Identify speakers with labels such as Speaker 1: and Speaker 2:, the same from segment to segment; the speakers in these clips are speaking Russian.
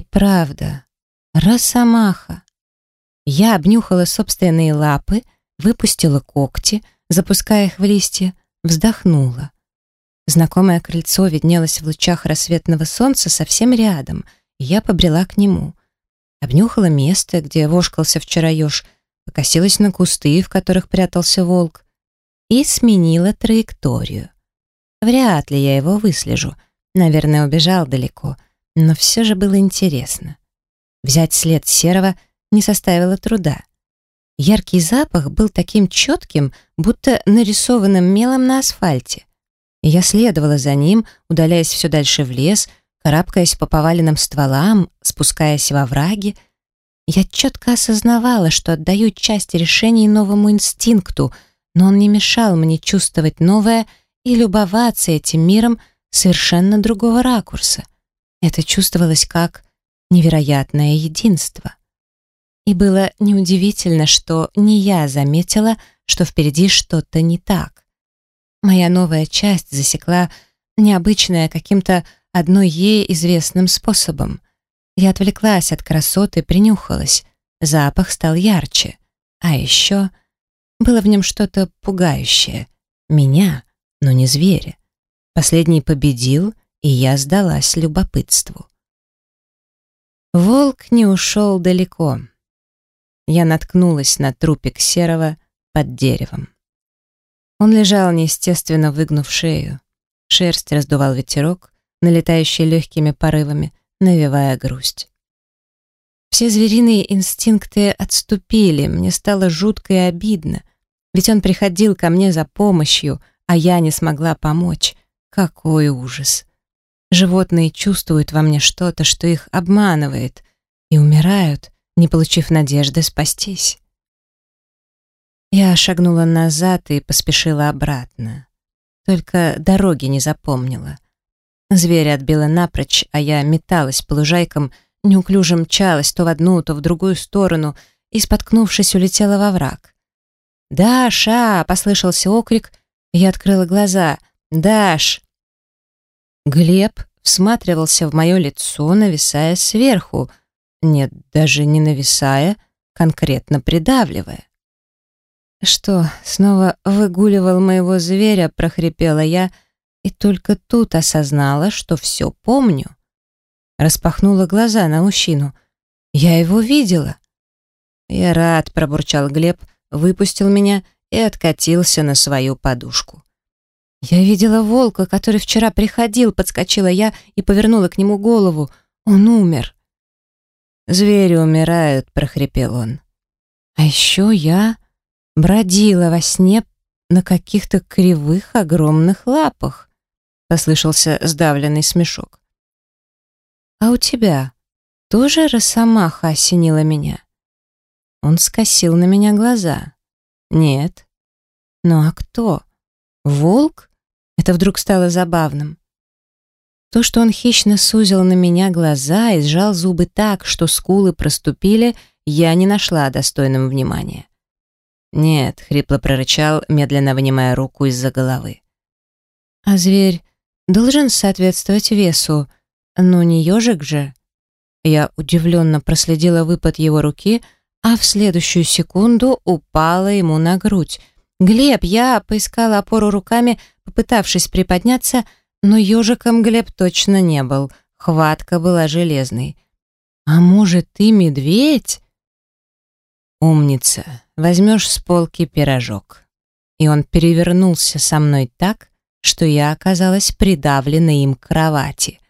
Speaker 1: И правда, росомаха. Я обнюхала собственные лапы, выпустила когти, запуская их в листья, вздохнула. Знакомое крыльцо виднелось в лучах рассветного солнца совсем рядом, и я побрела к нему. Обнюхала место, где вошкался вчера еж, покосилась на кусты, в которых прятался волк, и сменила траекторию. Вряд ли я его выслежу. Наверное, убежал далеко, но все же было интересно. Взять след серого не составило труда. Яркий запах был таким четким, будто нарисованным мелом на асфальте. Я следовала за ним, удаляясь все дальше в лес, карабкаясь по поваленным стволам, спускаясь во враги. Я четко осознавала, что отдаю часть решений новому инстинкту, но он не мешал мне чувствовать новое и любоваться этим миром совершенно другого ракурса. Это чувствовалось как невероятное единство. И было неудивительно, что не я заметила, что впереди что-то не так. Моя новая часть засекла необычное каким-то одной ей известным способом. Я отвлеклась от красоты, принюхалась. Запах стал ярче. А еще было в нем что-то пугающее. Меня, но не зверя. Последний победил, и я сдалась любопытству. Волк не ушел далеко. Я наткнулась на трупик серого под деревом. Он лежал неестественно выгнув шею. Шерсть раздувал ветерок, налетающий легкими порывами, навевая грусть. Все звериные инстинкты отступили, мне стало жутко и обидно, ведь он приходил ко мне за помощью, а я не смогла помочь. Какой ужас! Животные чувствуют во мне что-то, что их обманывает, и умирают, не получив надежды спастись. Я шагнула назад и поспешила обратно. Только дороги не запомнила. Зверя отбила напрочь, а я металась по лужайкам, неуклюже мчалась то в одну, то в другую сторону и, споткнувшись, улетела во враг. «Даша!» — послышался окрик, я открыла глаза. «Даш!» Глеб всматривался в мое лицо, нависая сверху. Нет, даже не нависая, конкретно придавливая. «Что, снова выгуливал моего зверя?» — прохрипела я, и только тут осознала, что все помню. Распахнула глаза на мужчину. «Я его видела». «Я рад», — пробурчал Глеб, выпустил меня и откатился на свою подушку. «Я видела волка, который вчера приходил», — подскочила я и повернула к нему голову. «Он умер». «Звери умирают», — прохрипел он. «А еще я бродила во сне на каких-то кривых огромных лапах», — послышался сдавленный смешок. «А у тебя тоже росомаха осенила меня?» Он скосил на меня глаза. «Нет». «Ну а кто? Волк?» Это вдруг стало забавным. То, что он хищно сузил на меня глаза и сжал зубы так, что скулы проступили, я не нашла достойным внимания. «Нет», — хрипло прорычал, медленно вынимая руку из-за головы. «А зверь должен соответствовать весу, но не ежик же». Я удивленно проследила выпад его руки, а в следующую секунду упала ему на грудь. «Глеб, я поискала опору руками, попытавшись приподняться, но ежиком Глеб точно не был. Хватка была железной. «А может, ты медведь?» «Умница, возьмешь с полки пирожок». И он перевернулся со мной так, что я оказалась придавлена им к кровати.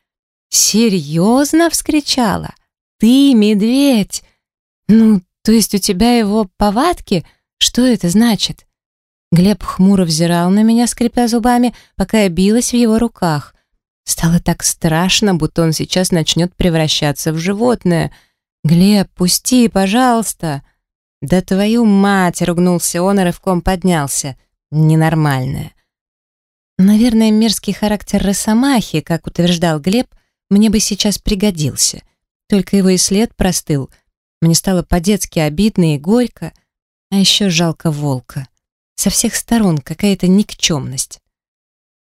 Speaker 1: «Серьезно?» — вскричала. «Ты медведь? Ну, то есть у тебя его повадки? Что это значит?» Глеб хмуро взирал на меня, скрипя зубами, пока я билась в его руках. Стало так страшно, будто он сейчас начнет превращаться в животное. «Глеб, пусти, пожалуйста!» «Да твою мать!» — ругнулся он и рывком поднялся. «Ненормальная». Наверное, мерзкий характер Росомахи, как утверждал Глеб, мне бы сейчас пригодился. Только его и след простыл. Мне стало по-детски обидно и горько, а еще жалко волка. Со всех сторон какая-то никчемность.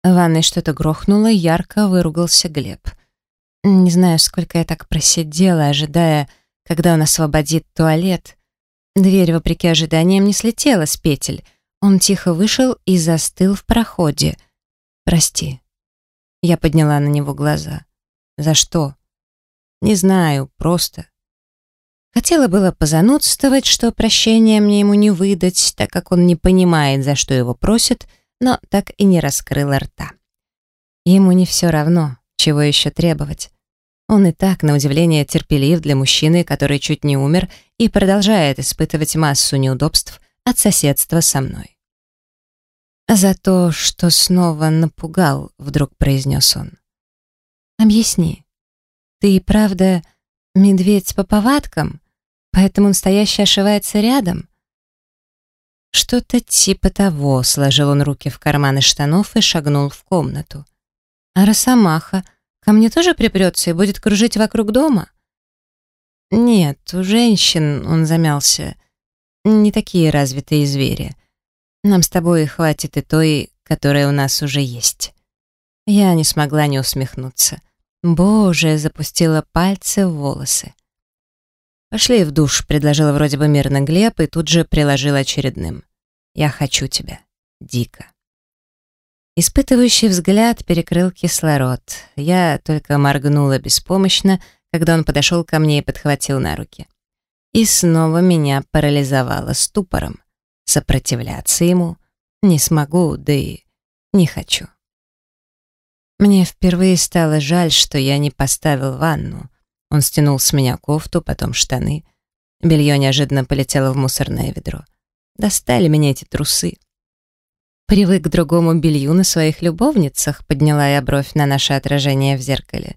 Speaker 1: В ванной что-то грохнуло, ярко выругался Глеб. Не знаю, сколько я так просидела, ожидая, когда он освободит туалет. Дверь, вопреки ожиданиям, не слетела с петель. Он тихо вышел и застыл в проходе. «Прости». Я подняла на него глаза. «За что?» «Не знаю, просто». Хотела было позанудствовать, что прощения мне ему не выдать, так как он не понимает, за что его просят, но так и не раскрыла рта. Ему не все равно, чего еще требовать. Он и так, на удивление, терпелив для мужчины, который чуть не умер и продолжает испытывать массу неудобств от соседства со мной. «За то, что снова напугал», — вдруг произнес он. «Объясни, ты и правда медведь по повадкам, поэтому настоящий ошивается рядом?» Что-то типа того, сложил он руки в карманы штанов и шагнул в комнату. А Росомаха ко мне тоже припрется и будет кружить вокруг дома? Нет, у женщин, он замялся, не такие развитые звери. Нам с тобой хватит и той, которая у нас уже есть. Я не смогла не усмехнуться. Боже, запустила пальцы в волосы. «Пошли в душ», — предложила вроде бы мирно Глеб и тут же приложила очередным. «Я хочу тебя. Дико». Испытывающий взгляд перекрыл кислород. Я только моргнула беспомощно, когда он подошел ко мне и подхватил на руки. И снова меня парализовало ступором. Сопротивляться ему не смогу, да и не хочу. Мне впервые стало жаль, что я не поставил ванну. Он стянул с меня кофту, потом штаны. Белье неожиданно полетело в мусорное ведро. Достали меня эти трусы. Привык к другому белью на своих любовницах, подняла я бровь на наше отражение в зеркале.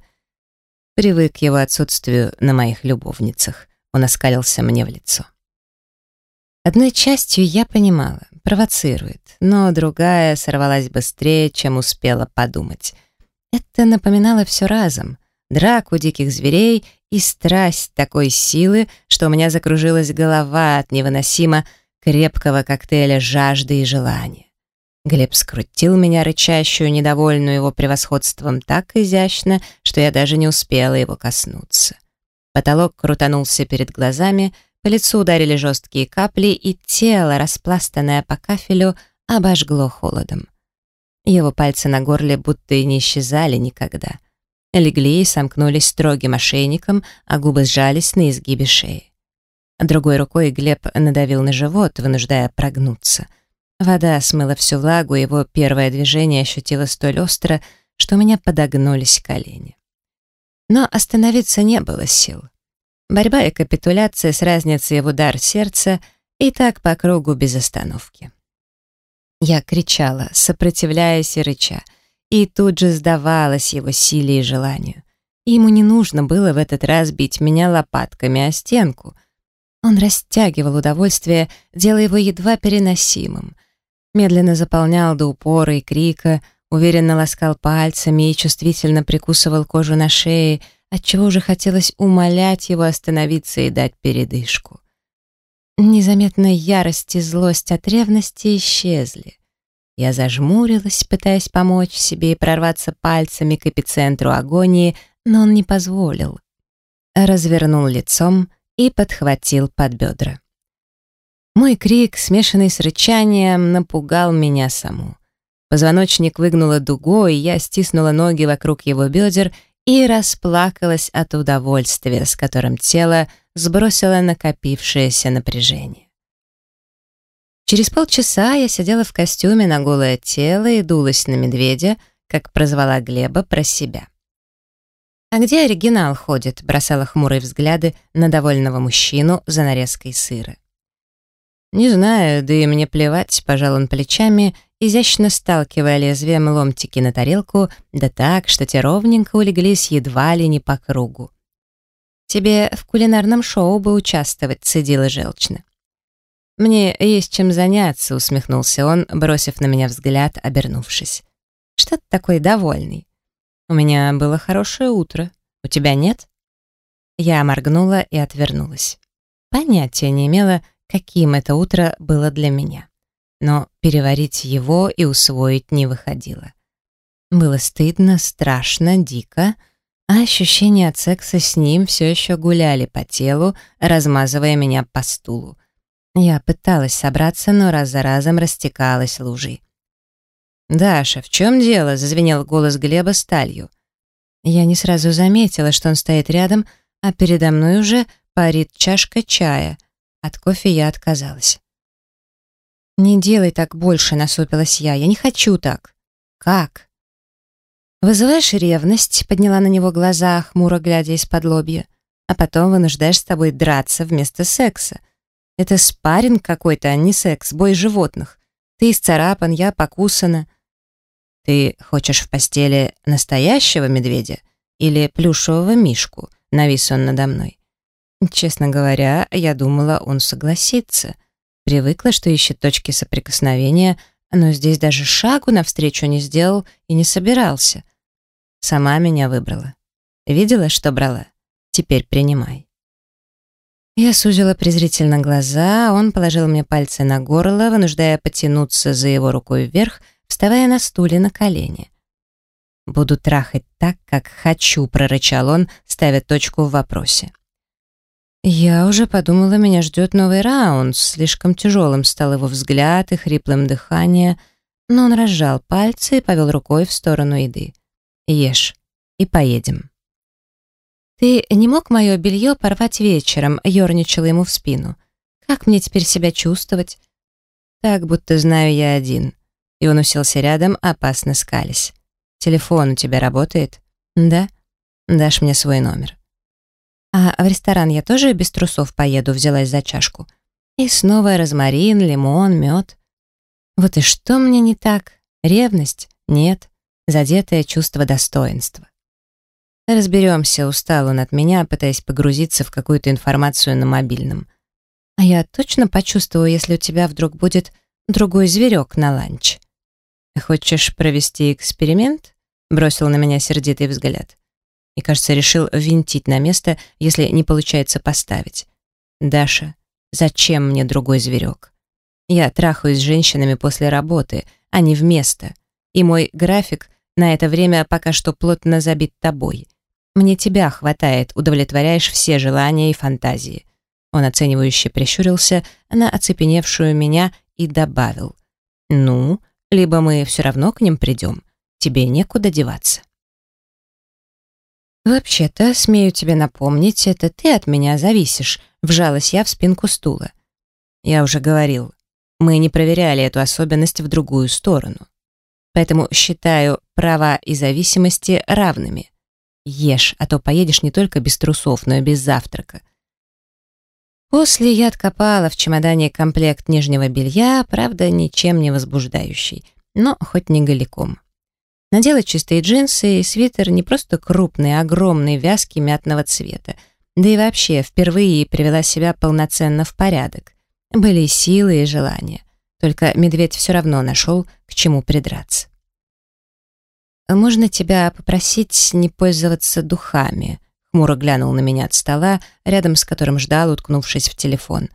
Speaker 1: Привык к его отсутствию на моих любовницах. Он оскалился мне в лицо. Одной частью я понимала, провоцирует, но другая сорвалась быстрее, чем успела подумать. Это напоминало все разом. Драку диких зверей и страсть такой силы, что у меня закружилась голова от невыносимо крепкого коктейля жажды и желания. Глеб скрутил меня рычащую, недовольную его превосходством так изящно, что я даже не успела его коснуться. Потолок крутанулся перед глазами, по лицу ударили жесткие капли, и тело, распластанное по кафелю, обожгло холодом. Его пальцы на горле будто и не исчезали никогда. Легли и сомкнулись строгим ошейником, а губы сжались на изгибе шеи. Другой рукой Глеб надавил на живот, вынуждая прогнуться — Вода смыла всю влагу, его первое движение ощутило столь остро, что у меня подогнулись колени. Но остановиться не было сил. Борьба и капитуляция с разницей в удар сердца и так по кругу без остановки. Я кричала, сопротивляясь и рыча, и тут же сдавалась его силе и желанию. Ему не нужно было в этот раз бить меня лопатками о стенку. Он растягивал удовольствие, делая его едва переносимым — медленно заполнял до упора и крика, уверенно ласкал пальцами и чувствительно прикусывал кожу на шее, отчего уже хотелось умолять его остановиться и дать передышку. Незаметная ярость и злость от ревности исчезли. Я зажмурилась, пытаясь помочь себе и прорваться пальцами к эпицентру агонии, но он не позволил. Развернул лицом и подхватил под бедра. Мой крик, смешанный с рычанием, напугал меня саму. Позвоночник выгнуло дугой, я стиснула ноги вокруг его бедер и расплакалась от удовольствия, с которым тело сбросило накопившееся напряжение. Через полчаса я сидела в костюме на голое тело и дулась на медведя, как прозвала Глеба про себя. «А где оригинал ходит?» — бросала хмурые взгляды на довольного мужчину за нарезкой сыра. «Не знаю, да и мне плевать», — пожал он плечами, изящно сталкивая лезвием ломтики на тарелку, да так, что те ровненько улеглись едва ли не по кругу. «Тебе в кулинарном шоу бы участвовать», — цедила желчно. «Мне есть чем заняться», — усмехнулся он, бросив на меня взгляд, обернувшись. «Что ты такой довольный?» «У меня было хорошее утро. У тебя нет?» Я моргнула и отвернулась. Понятия не имела, каким это утро было для меня. Но переварить его и усвоить не выходило. Было стыдно, страшно, дико, а ощущения от секса с ним все еще гуляли по телу, размазывая меня по стулу. Я пыталась собраться, но раз за разом растекалась лужей. «Даша, в чем дело?» — зазвенел голос Глеба сталью. Я не сразу заметила, что он стоит рядом, а передо мной уже парит чашка чая. От кофе я отказалась. «Не делай так больше», — насупилась я. «Я не хочу так». «Как?» «Вызываешь ревность», — подняла на него глаза, хмуро глядя из-под лобья, «а потом вынуждаешь с тобой драться вместо секса. Это спарринг какой-то, а не секс, бой животных. Ты исцарапан, я покусана». «Ты хочешь в постели настоящего медведя или плюшевого мишку?» — навис он надо мной. Честно говоря, я думала, он согласится. Привыкла, что ищет точки соприкосновения, но здесь даже шагу навстречу не сделал и не собирался. Сама меня выбрала. Видела, что брала? Теперь принимай. Я сузила презрительно глаза, он положил мне пальцы на горло, вынуждая потянуться за его рукой вверх, вставая на стуле на колени. «Буду трахать так, как хочу», — прорычал он, ставя точку в вопросе. Я уже подумала, меня ждет новый раунд, слишком тяжелым стал его взгляд и хриплым дыхание, но он разжал пальцы и повел рукой в сторону еды. «Ешь, и поедем». «Ты не мог мое белье порвать вечером?» — ерничала ему в спину. «Как мне теперь себя чувствовать?» «Так, будто знаю я один». И он уселся рядом, опасно скались. «Телефон у тебя работает?» «Да». «Дашь мне свой номер». «А в ресторан я тоже без трусов поеду», — взялась за чашку. И снова розмарин, лимон, мед. Вот и что мне не так? Ревность? Нет. Задетое чувство достоинства. Разберемся, устал он от меня, пытаясь погрузиться в какую-то информацию на мобильном. А я точно почувствую, если у тебя вдруг будет другой зверек на ланч. «Хочешь провести эксперимент?» — бросил на меня сердитый взгляд. И, кажется, решил винтить на место, если не получается поставить. «Даша, зачем мне другой зверек? Я трахаюсь с женщинами после работы, а не вместо. И мой график на это время пока что плотно забит тобой. Мне тебя хватает, удовлетворяешь все желания и фантазии». Он оценивающе прищурился на оцепеневшую меня и добавил. «Ну, либо мы все равно к ним придем. Тебе некуда деваться». «Вообще-то, смею тебе напомнить, это ты от меня зависишь», — вжалась я в спинку стула. «Я уже говорил, мы не проверяли эту особенность в другую сторону. Поэтому считаю права и зависимости равными. Ешь, а то поедешь не только без трусов, но и без завтрака. После я откопала в чемодане комплект нижнего белья, правда, ничем не возбуждающий, но хоть не голиком. Надела чистые джинсы и свитер не просто крупный, а огромный, вязкий мятного цвета. Да и вообще, впервые привела себя полноценно в порядок. Были и силы, и желания. Только медведь все равно нашел, к чему придраться. «Можно тебя попросить не пользоваться духами?» Хмуро глянул на меня от стола, рядом с которым ждал, уткнувшись в телефон.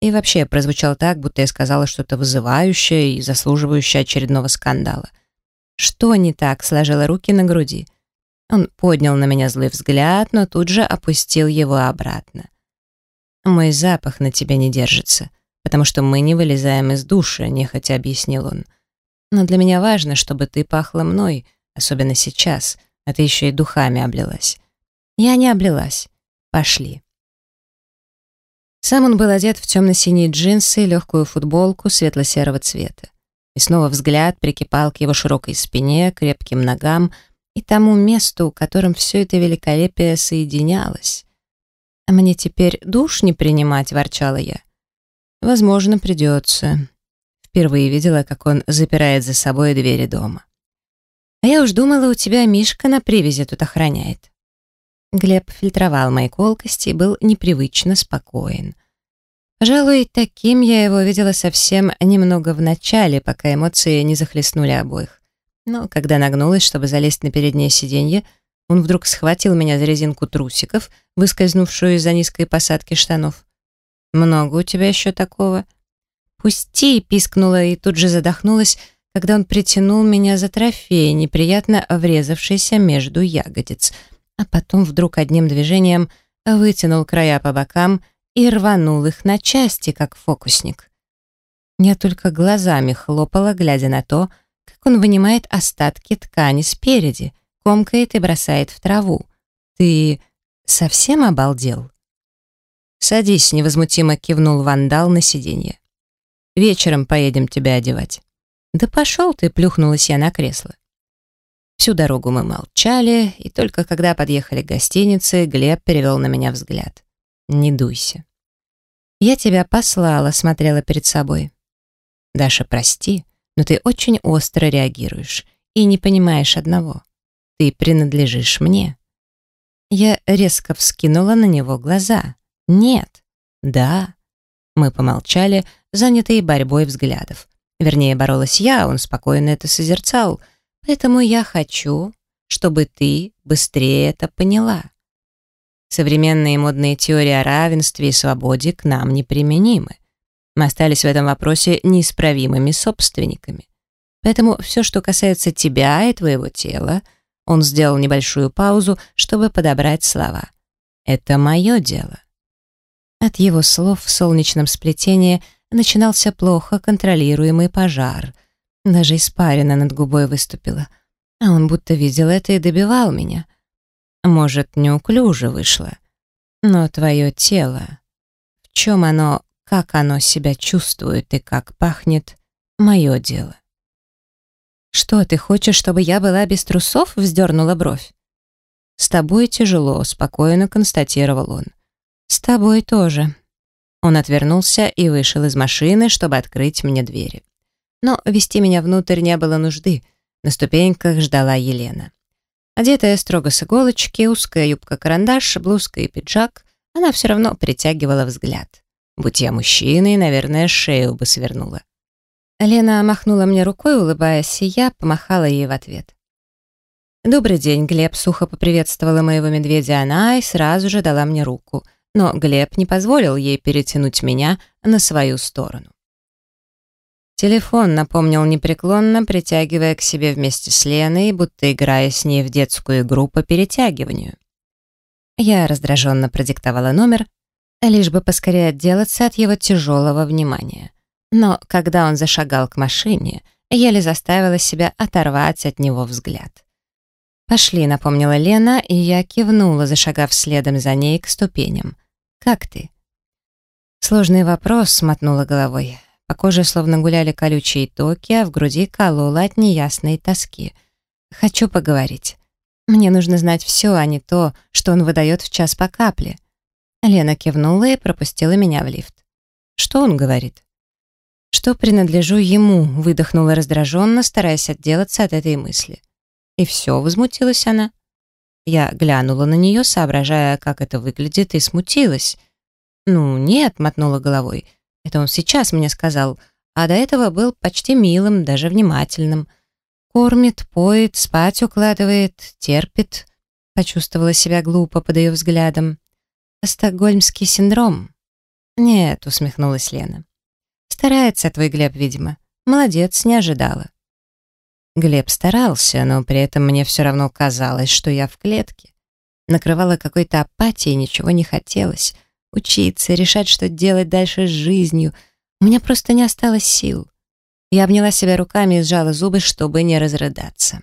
Speaker 1: И вообще прозвучал так, будто я сказала что-то вызывающее и заслуживающее очередного скандала. «Что не так?» — сложила руки на груди. Он поднял на меня злой взгляд, но тут же опустил его обратно. «Мой запах на тебя не держится, потому что мы не вылезаем из душа», — нехотя объяснил он. «Но для меня важно, чтобы ты пахла мной, особенно сейчас, а ты еще и духами облилась. Я не облилась. Пошли. Сам он был одет в темно-синие джинсы и легкую футболку светло-серого цвета. И снова взгляд прикипал к его широкой спине, крепким ногам и тому месту, которым все это великолепие соединялось. «А мне теперь душ не принимать?» — ворчала я. «Возможно, придется». Впервые видела, как он запирает за собой двери дома. «А я уж думала, у тебя Мишка на привязи тут охраняет». Глеб фильтровал мои колкости и был непривычно спокоен. Пожалуй, таким я его видела совсем немного в начале, пока эмоции не захлестнули обоих. Но когда нагнулась, чтобы залезть на переднее сиденье, он вдруг схватил меня за резинку трусиков, выскользнувшую из-за низкой посадки штанов. «Много у тебя еще такого?» «Пусти!» — пискнула и тут же задохнулась, когда он притянул меня за трофей, неприятно врезавшийся между ягодиц — а потом вдруг одним движением вытянул края по бокам и рванул их на части, как фокусник. Я только глазами хлопала, глядя на то, как он вынимает остатки ткани спереди, комкает и бросает в траву. «Ты совсем обалдел?» «Садись», — невозмутимо кивнул вандал на сиденье. «Вечером поедем тебя одевать». «Да пошел ты», — плюхнулась я на кресло. Всю дорогу мы молчали, и только когда подъехали к гостинице, Глеб перевел на меня взгляд. «Не дуйся». «Я тебя послала», — смотрела перед собой. «Даша, прости, но ты очень остро реагируешь и не понимаешь одного. Ты принадлежишь мне». Я резко вскинула на него глаза. «Нет». «Да». Мы помолчали, занятые борьбой взглядов. Вернее, боролась я, он спокойно это созерцал. Поэтому я хочу, чтобы ты быстрее это поняла. Современные модные теории о равенстве и свободе к нам неприменимы. Мы остались в этом вопросе неисправимыми собственниками. Поэтому все, что касается тебя и твоего тела, он сделал небольшую паузу, чтобы подобрать слова. Это мое дело. От его слов в солнечном сплетении начинался плохо контролируемый пожар. Даже испарина над губой выступила. А он будто видел это и добивал меня. Может, неуклюже вышло. Но твое тело, в чем оно как оно себя чувствует и как пахнет — мое дело. «Что, ты хочешь, чтобы я была без трусов?» — вздернула бровь. «С тобой тяжело», — спокойно констатировал он. «С тобой тоже». Он отвернулся и вышел из машины, чтобы открыть мне двери. Но вести меня внутрь не было нужды. На ступеньках ждала Елена. Одетая строго с иголочки, узкая юбка-карандаш, блузка и пиджак, она все равно притягивала взгляд. Будь я мужчиной, наверное, шею бы свернула. Лена махнула мне рукой, улыбаясь, и я помахала ей в ответ. «Добрый день, Глеб», — сухо поприветствовала моего медведя она и сразу же дала мне руку. Но Глеб не позволил ей перетянуть меня на свою сторону. Телефон напомнил непреклонно, притягивая к себе вместе с Леной, будто играя с ней в детскую игру по перетягиванию. Я раздраженно продиктовала номер, лишь бы поскорее отделаться от его тяжелого внимания. Но когда он зашагал к машине, еле заставила себя оторвать от него взгляд. «Пошли», — напомнила Лена, и я кивнула, зашагав следом за ней к ступеням. «Как ты?» Сложный вопрос, смотнула головой. По коже словно гуляли колючие токи, а в груди колола от неясной тоски. «Хочу поговорить. Мне нужно знать все, а не то, что он выдает в час по капле». Лена кивнула и пропустила меня в лифт. «Что он говорит?» «Что принадлежу ему», — выдохнула раздраженно, стараясь отделаться от этой мысли. «И все», — возмутилась она. Я глянула на нее, соображая, как это выглядит, и смутилась. «Ну, нет», — мотнула головой. «Это он сейчас мне сказал, а до этого был почти милым, даже внимательным. Кормит, поет, спать укладывает, терпит». Почувствовала себя глупо под ее взглядом. «Стокгольмский синдром?» «Нет», — усмехнулась Лена. «Старается твой Глеб, видимо. Молодец, не ожидала». Глеб старался, но при этом мне все равно казалось, что я в клетке. Накрывала какой-то апатией, ничего не хотелось. Учиться, решать, что делать дальше с жизнью. У меня просто не осталось сил. Я обняла себя руками и сжала зубы, чтобы не разрыдаться.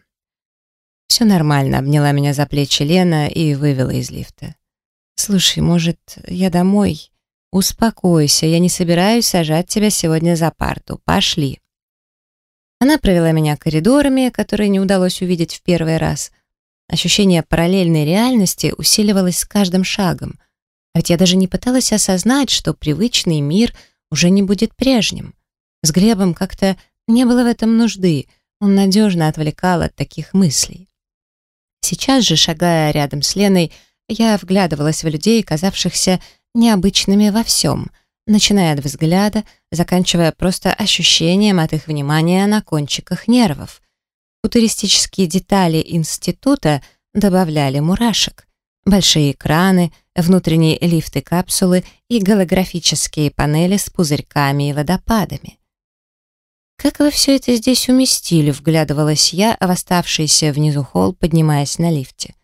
Speaker 1: «Все нормально», — обняла меня за плечи Лена и вывела из лифта. «Слушай, может, я домой?» «Успокойся, я не собираюсь сажать тебя сегодня за парту. Пошли». Она провела меня коридорами, которые не удалось увидеть в первый раз. Ощущение параллельной реальности усиливалось с каждым шагом. А ведь я даже не пыталась осознать, что привычный мир уже не будет прежним. С Глебом как-то не было в этом нужды, он надежно отвлекал от таких мыслей. Сейчас же, шагая рядом с Леной, я вглядывалась в людей, казавшихся необычными во всем, начиная от взгляда, заканчивая просто ощущением от их внимания на кончиках нервов. Футуристические детали института добавляли мурашек. Большие экраны, внутренние лифты-капсулы и голографические панели с пузырьками и водопадами. «Как вы все это здесь уместили?» — вглядывалась я в оставшийся внизу холл, поднимаясь на лифте.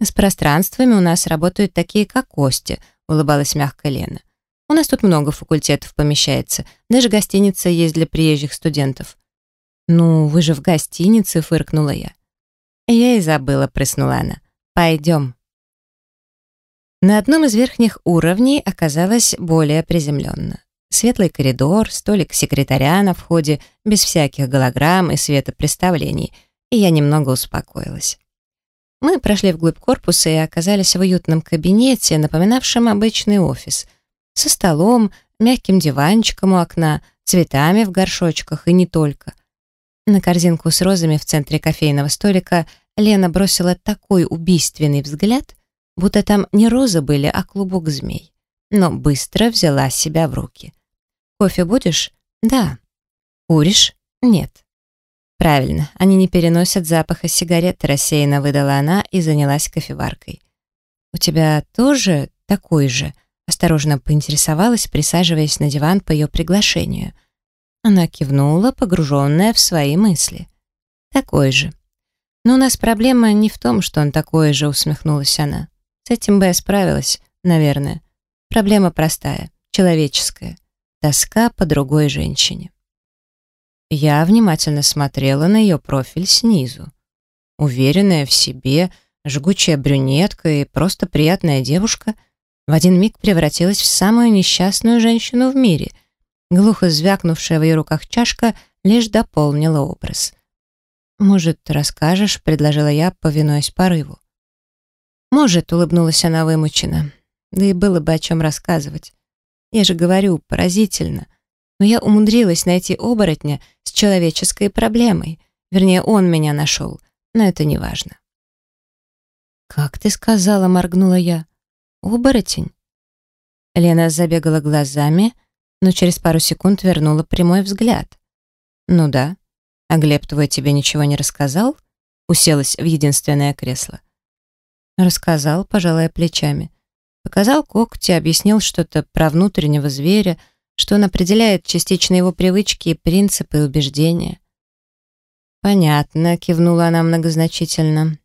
Speaker 1: «С пространствами у нас работают такие, как Кости», — улыбалась мягко Лена. «У нас тут много факультетов помещается, даже гостиница есть для приезжих студентов». «Ну, вы же в гостинице», — фыркнула я. «Я и забыла», — прыснула она. «Пойдем». На одном из верхних уровней оказалось более приземленно. Светлый коридор, столик секретаря на входе, без всяких голограмм и светопреставлений, и я немного успокоилась. Мы прошли вглубь корпуса и оказались в уютном кабинете, напоминавшем обычный офис, со столом, мягким диванчиком у окна, цветами в горшочках и не только. На корзинку с розами в центре кофейного столика Лена бросила такой убийственный взгляд, будто там не розы были, а клубок змей. Но быстро взяла себя в руки. «Кофе будешь?» «Да». «Куришь?» «Нет». «Правильно, они не переносят запаха сигарет», рассеянно выдала она и занялась кофеваркой. «У тебя тоже такой же?» Осторожно поинтересовалась, присаживаясь на диван по ее приглашению. Она кивнула, погруженная в свои мысли. «Такой же». «Но у нас проблема не в том, что он такой же», усмехнулась она. «С этим бы я справилась, наверное. Проблема простая, человеческая. Тоска по другой женщине». Я внимательно смотрела на ее профиль снизу. Уверенная в себе, жгучая брюнетка и просто приятная девушка в один миг превратилась в самую несчастную женщину в мире. Глухо звякнувшая в ее руках чашка лишь дополнила образ. «Может, расскажешь?» — предложила я, повинуясь порыву. «Может», — улыбнулась она вымученно. «Да и было бы о чем рассказывать. Я же говорю, поразительно но я умудрилась найти оборотня с человеческой проблемой. Вернее, он меня нашел, но это не важно. «Как ты сказала?» — моргнула я. «Оборотень?» Лена забегала глазами, но через пару секунд вернула прямой взгляд. «Ну да. А Глеб твой тебе ничего не рассказал?» Уселась в единственное кресло. Рассказал, пожалуя плечами. Показал когти, объяснил что-то про внутреннего зверя, что он определяет частично его привычки, принципы и убеждения. «Понятно», — кивнула она многозначительно.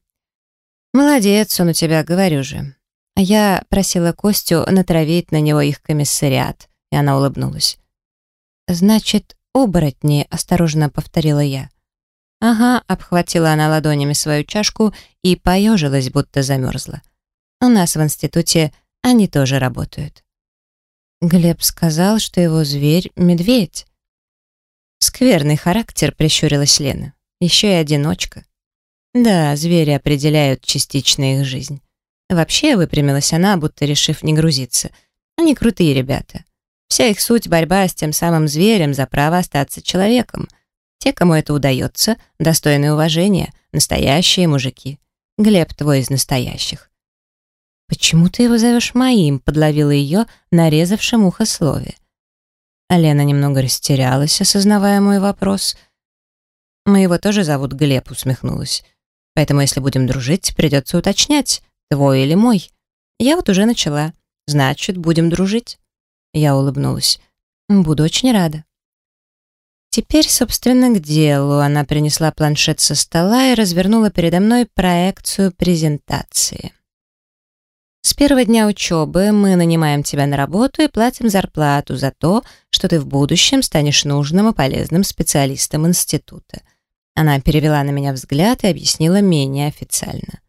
Speaker 1: «Молодец он у тебя, говорю же. А я просила Костю натравить на него их комиссариат», и она улыбнулась. «Значит, оборотни», — осторожно повторила я. «Ага», — обхватила она ладонями свою чашку и поежилась, будто замерзла. «У нас в институте они тоже работают». Глеб сказал, что его зверь — медведь. Скверный характер, прищурилась Лена. Еще и одиночка. Да, звери определяют частично их жизнь. Вообще выпрямилась она, будто решив не грузиться. Они крутые ребята. Вся их суть — борьба с тем самым зверем за право остаться человеком. Те, кому это удается, достойны уважения, настоящие мужики. Глеб твой из настоящих. «Почему ты его зовешь моим?» — подловила ее, нарезавшим ухо слове. Алена немного растерялась, осознавая мой вопрос. «Моего тоже зовут Глеб», — усмехнулась. «Поэтому, если будем дружить, придется уточнять, твой или мой. Я вот уже начала. Значит, будем дружить». Я улыбнулась. «Буду очень рада». Теперь, собственно, к делу. Она принесла планшет со стола и развернула передо мной проекцию презентации. С первого дня учебы мы нанимаем тебя на работу и платим зарплату за то, что ты в будущем станешь нужным и полезным специалистом института. Она перевела на меня взгляд и объяснила менее официально.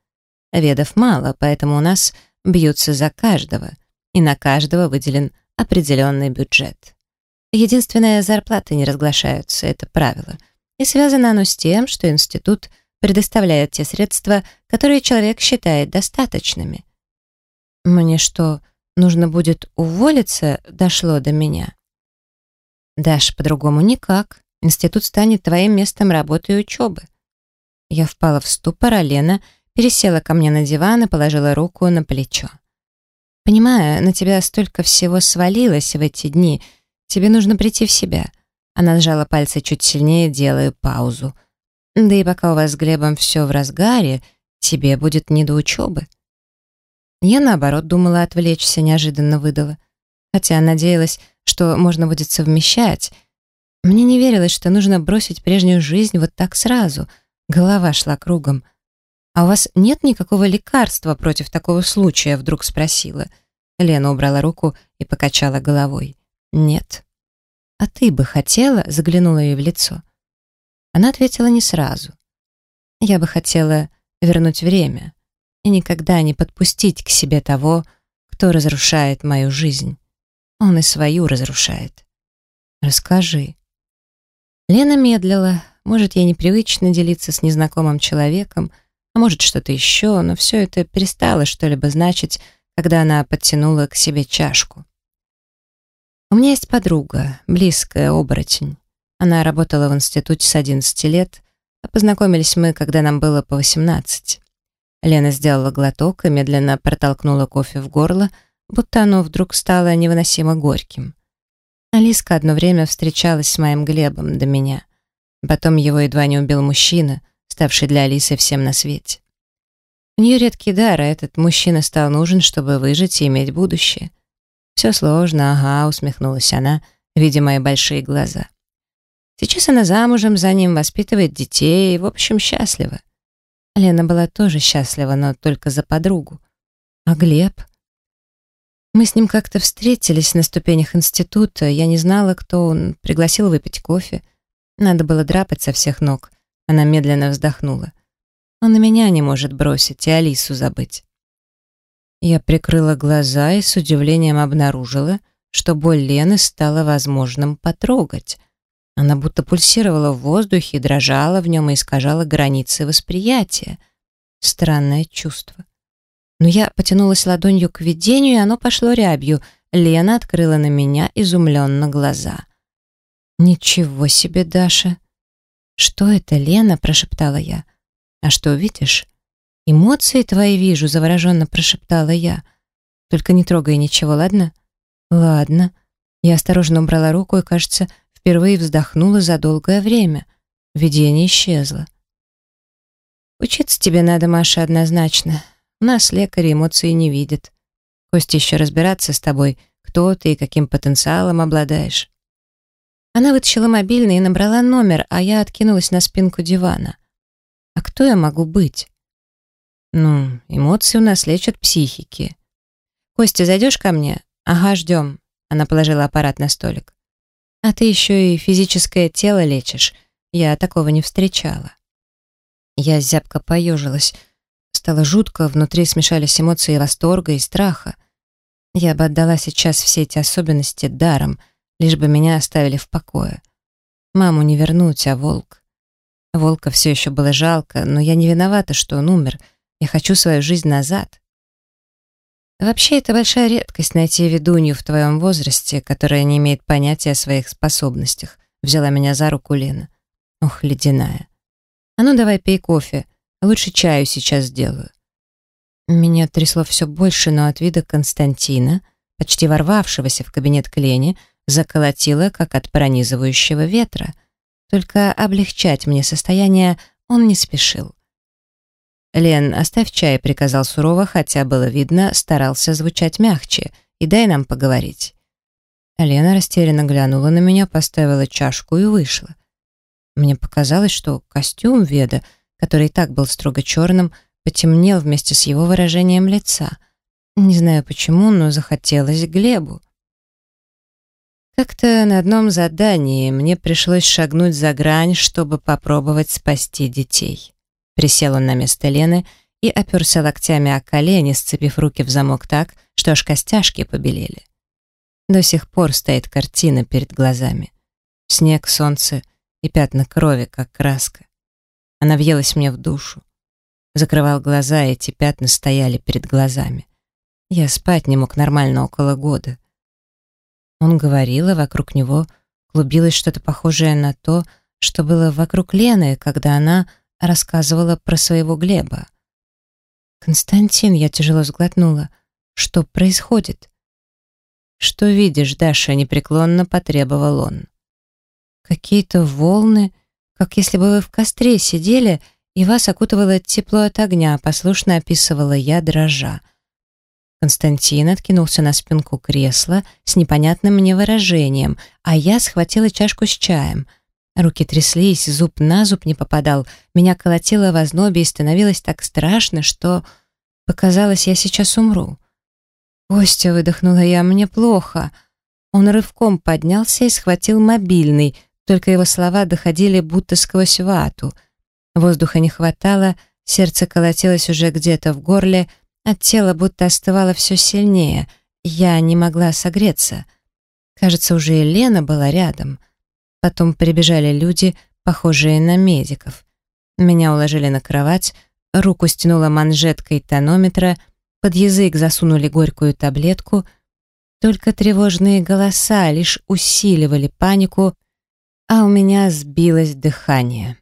Speaker 1: Ведов мало, поэтому у нас бьются за каждого, и на каждого выделен определенный бюджет. Единственное, зарплаты не разглашаются, это правило. И связано оно с тем, что институт предоставляет те средства, которые человек считает достаточными – мне что, нужно будет уволиться, дошло до меня. Даш, по-другому никак. Институт станет твоим местом работы и учебы. Я впала в ступор, а Лена пересела ко мне на диван и положила руку на плечо. «Понимаю, на тебя столько всего свалилось в эти дни. Тебе нужно прийти в себя». Она сжала пальцы чуть сильнее, делая паузу. «Да и пока у вас с Глебом все в разгаре, тебе будет не до учебы». Я, наоборот, думала отвлечься, неожиданно выдала. Хотя надеялась, что можно будет совмещать. Мне не верилось, что нужно бросить прежнюю жизнь вот так сразу. Голова шла кругом. «А у вас нет никакого лекарства против такого случая?» вдруг спросила. Лена убрала руку и покачала головой. «Нет». «А ты бы хотела?» заглянула ей в лицо. Она ответила не сразу. «Я бы хотела вернуть время и никогда не подпустить к себе того, кто разрушает мою жизнь. Он и свою разрушает. Расскажи». Лена медлила. Может, ей непривычно делиться с незнакомым человеком, а может, что-то еще, но все это перестало что-либо значить, когда она подтянула к себе чашку. У меня есть подруга, близкая оборотень. Она работала в институте с 11 лет, а познакомились мы, когда нам было по 18. Лена сделала глоток и медленно протолкнула кофе в горло, будто оно вдруг стало невыносимо горьким. Алиска одно время встречалась с моим Глебом до меня. Потом его едва не убил мужчина, ставший для Алисы всем на свете. У нее редкий дар, а этот мужчина стал нужен, чтобы выжить и иметь будущее. «Все сложно, ага», — усмехнулась она, видя мои большие глаза. Сейчас она замужем, за ним воспитывает детей, и, в общем, счастлива. Лена была тоже счастлива, но только за подругу. А Глеб? Мы с ним как-то встретились на ступенях института, я не знала, кто он, пригласил выпить кофе. Надо было драпать со всех ног. Она медленно вздохнула. Он и меня не может бросить, и Алису забыть. Я прикрыла глаза и с удивлением обнаружила, что боль Лены стала возможным потрогать. Она будто пульсировала в воздухе, дрожала в нем и искажала границы восприятия. Странное чувство. Но я потянулась ладонью к видению, и оно пошло рябью. Лена открыла на меня изумленно глаза. «Ничего себе, Даша!» «Что это, Лена?» — прошептала я. «А что, видишь?» «Эмоции твои вижу», — завороженно прошептала я. «Только не трогай ничего, ладно?» «Ладно». Я осторожно убрала руку и, кажется, впервые вздохнула за долгое время. Видение исчезло. «Учиться тебе надо, Маша, однозначно. У нас лекари эмоции не видят. Костя еще разбираться с тобой, кто ты и каким потенциалом обладаешь». Она вытащила мобильный и набрала номер, а я откинулась на спинку дивана. «А кто я могу быть?» «Ну, эмоции у нас лечат психики». «Костя, зайдешь ко мне?» «Ага, ждем». Она положила аппарат на столик. «А ты еще и физическое тело лечишь. Я такого не встречала». Я зябко поежилась. Стало жутко, внутри смешались эмоции восторга и страха. Я бы отдала сейчас все эти особенности даром — лишь бы меня оставили в покое. Маму не вернуть, а волк. Волка все еще было жалко, но я не виновата, что он умер. Я хочу свою жизнь назад. Вообще, это большая редкость найти ведунью в твоем возрасте, которая не имеет понятия о своих способностях. Взяла меня за руку Лена. Ох, ледяная. А ну давай пей кофе. Лучше чаю сейчас сделаю. Меня трясло все больше, но от вида Константина, почти ворвавшегося в кабинет к Лене, заколотило, как от пронизывающего ветра. Только облегчать мне состояние он не спешил. «Лен, оставь чай», — приказал сурово, хотя было видно, старался звучать мягче, и дай нам поговорить. Лена растерянно глянула на меня, поставила чашку и вышла. Мне показалось, что костюм Веда, который и так был строго черным, потемнел вместе с его выражением лица. Не знаю почему, но захотелось Глебу. Как-то на одном задании мне пришлось шагнуть за грань, чтобы попробовать спасти детей. Присел он на место Лены и оперся локтями о колени, сцепив руки в замок так, что аж костяшки побелели. До сих пор стоит картина перед глазами. Снег, солнце и пятна крови, как краска. Она въелась мне в душу. Закрывал глаза, и эти пятна стояли перед глазами. Я спать не мог нормально около года. Он говорил, а вокруг него клубилось что-то похожее на то, что было вокруг Лены, когда она рассказывала про своего Глеба. «Константин», — я тяжело сглотнула, — «что происходит?» «Что видишь, Даша?» — непреклонно потребовал он. «Какие-то волны, как если бы вы в костре сидели, и вас окутывало тепло от огня», — послушно описывала я, дрожа. Константин откинулся на спинку кресла с непонятным мне выражением, а я схватила чашку с чаем. Руки тряслись, зуб на зуб не попадал, меня колотило в ознобе и становилось так страшно, что... Показалось, я сейчас умру. «Костя», — выдохнула я, — «мне плохо». Он рывком поднялся и схватил мобильный, только его слова доходили будто сквозь вату. Воздуха не хватало, сердце колотилось уже где-то в горле, от тела будто остывало все сильнее. Я не могла согреться. Кажется, уже и Лена была рядом. Потом прибежали люди, похожие на медиков. Меня уложили на кровать, руку стянула манжеткой тонометра, под язык засунули горькую таблетку. Только тревожные голоса лишь усиливали панику, а у меня сбилось дыхание.